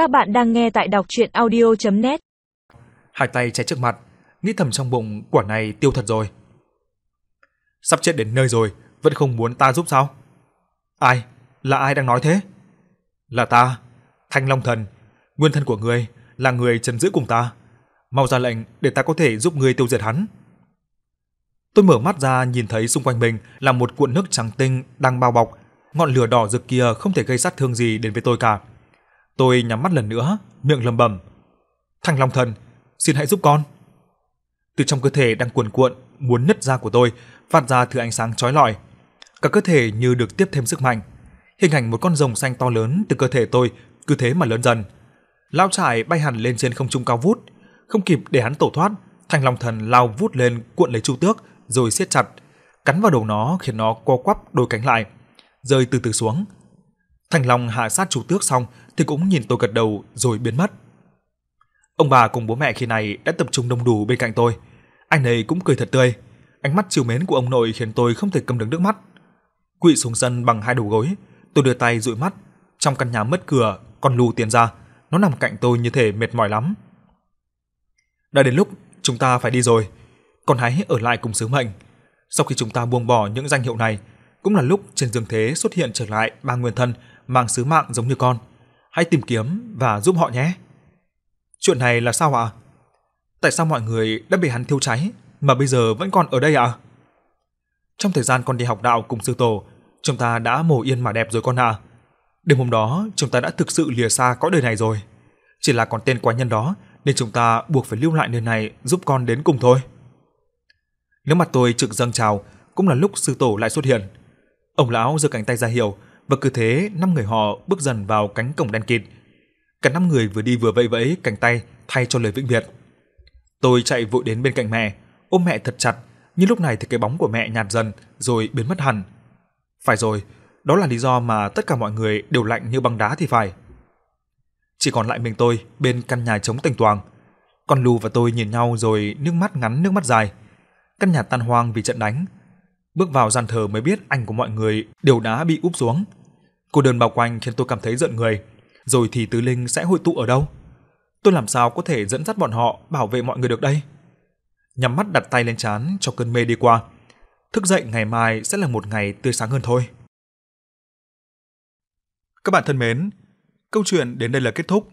Các bạn đang nghe tại đọc chuyện audio.net Hai tay che trước mặt, nghĩ thầm trong bụng quả này tiêu thật rồi. Sắp chết đến nơi rồi, vẫn không muốn ta giúp sao? Ai? Là ai đang nói thế? Là ta, Thanh Long Thần, nguyên thân của ngươi, là người trấn giữ cùng ta. Mau ra lệnh để ta có thể giúp ngươi tiêu diệt hắn. Tôi mở mắt ra nhìn thấy xung quanh mình là một cuộn nước trắng tinh đang bao bọc, ngọn lửa đỏ rực kia không thể gây sát thương gì đến với tôi cả. Tôi nhắm mắt lần nữa, miệng lẩm bẩm: "Thằng Long Thần, xin hãy giúp con." Từ trong cơ thể đang cuồn cuộn muốn nứt ra của tôi phát ra thứ ánh sáng chói lọi. Cả cơ thể như được tiếp thêm sức mạnh. Hình ảnh một con rồng xanh to lớn từ cơ thể tôi cứ thế mà lớn dần. Lão trải bay hẳn lên trên không trung cao vút, không kịp để hắn tổ thoát, Thanh Long Thần lao vút lên cuộn lấy Chu Tước rồi siết chặt, cắn vào đầu nó khiến nó co quắp đôi cánh lại, rơi từ từ xuống thành Long hạ sát chủ Tước xong thì cũng nhìn tôi gật đầu rồi biến mất. Ông bà cùng bố mẹ khi này đã tập trung đông đủ bên cạnh tôi. Anh ấy cũng cười thật tươi. Ánh mắt chiều mến của ông nội khiến tôi không thể cầm được nước mắt. Quỵ xuống sân bằng hai đầu gối, tôi đưa tay dụi mắt. Trong căn nhà mất cửa, con lù tiền ra, nó nằm cạnh tôi như thể mệt mỏi lắm. Đã đến lúc chúng ta phải đi rồi, còn hãy ở lại cùng sứ mệnh. Sau khi chúng ta buông bỏ những danh hiệu này, cũng là lúc trên dương thế xuất hiện trở lại ba nguyên thân mang sứ mạng giống như con. Hãy tìm kiếm và giúp họ nhé. Chuyện này là sao ạ? Tại sao mọi người đã bị hắn thiêu cháy mà bây giờ vẫn còn ở đây ạ? Trong thời gian con đi học đạo cùng sư tổ, chúng ta đã mồ yên mà đẹp rồi con ạ. Đêm hôm đó, chúng ta đã thực sự lìa xa cõi đời này rồi. Chỉ là còn tên quái nhân đó nên chúng ta buộc phải lưu lại nơi này giúp con đến cùng thôi. Nếu mặt tôi trực dâng trào, cũng là lúc sư tổ lại xuất hiện. Ông lão giơ cánh tay ra hiệu, và cứ thế năm người họ bước dần vào cánh cổng đen kịt. Cả năm người vừa đi vừa vẫy vẫy cánh tay thay cho lời vĩnh biệt. Tôi chạy vội đến bên cạnh mẹ, ôm mẹ thật chặt, nhưng lúc này thì cái bóng của mẹ nhạt dần rồi biến mất hẳn. Phải rồi, đó là lý do mà tất cả mọi người đều lạnh như băng đá thì phải. Chỉ còn lại mình tôi bên căn nhà trống tành toàng. Con Lu và tôi nhìn nhau rồi nước mắt ngắn nước mắt dài. Căn nhà tan hoang vì trận đánh. Bước vào gian thờ mới biết anh của mọi người đều đã bị úp xuống. Cô đơn bao quanh khiến tôi cảm thấy giận người. Rồi thì tứ linh sẽ hội tụ ở đâu? Tôi làm sao có thể dẫn dắt bọn họ bảo vệ mọi người được đây? Nhắm mắt đặt tay lên trán cho cơn mê đi qua. Thức dậy ngày mai sẽ là một ngày tươi sáng hơn thôi. Các bạn thân mến, câu chuyện đến đây là kết thúc.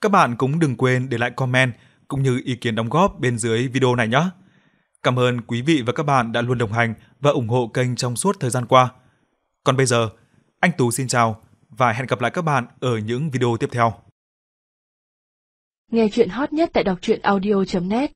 Các bạn cũng đừng quên để lại comment cũng như ý kiến đóng góp bên dưới video này nhé. Cảm ơn quý vị và các bạn đã luôn đồng hành và ủng hộ kênh trong suốt thời gian qua. Còn bây giờ, anh Tú xin chào và hẹn gặp lại các bạn ở những video tiếp theo. Nghe chuyện hot nhất tại đọc truyện audio.net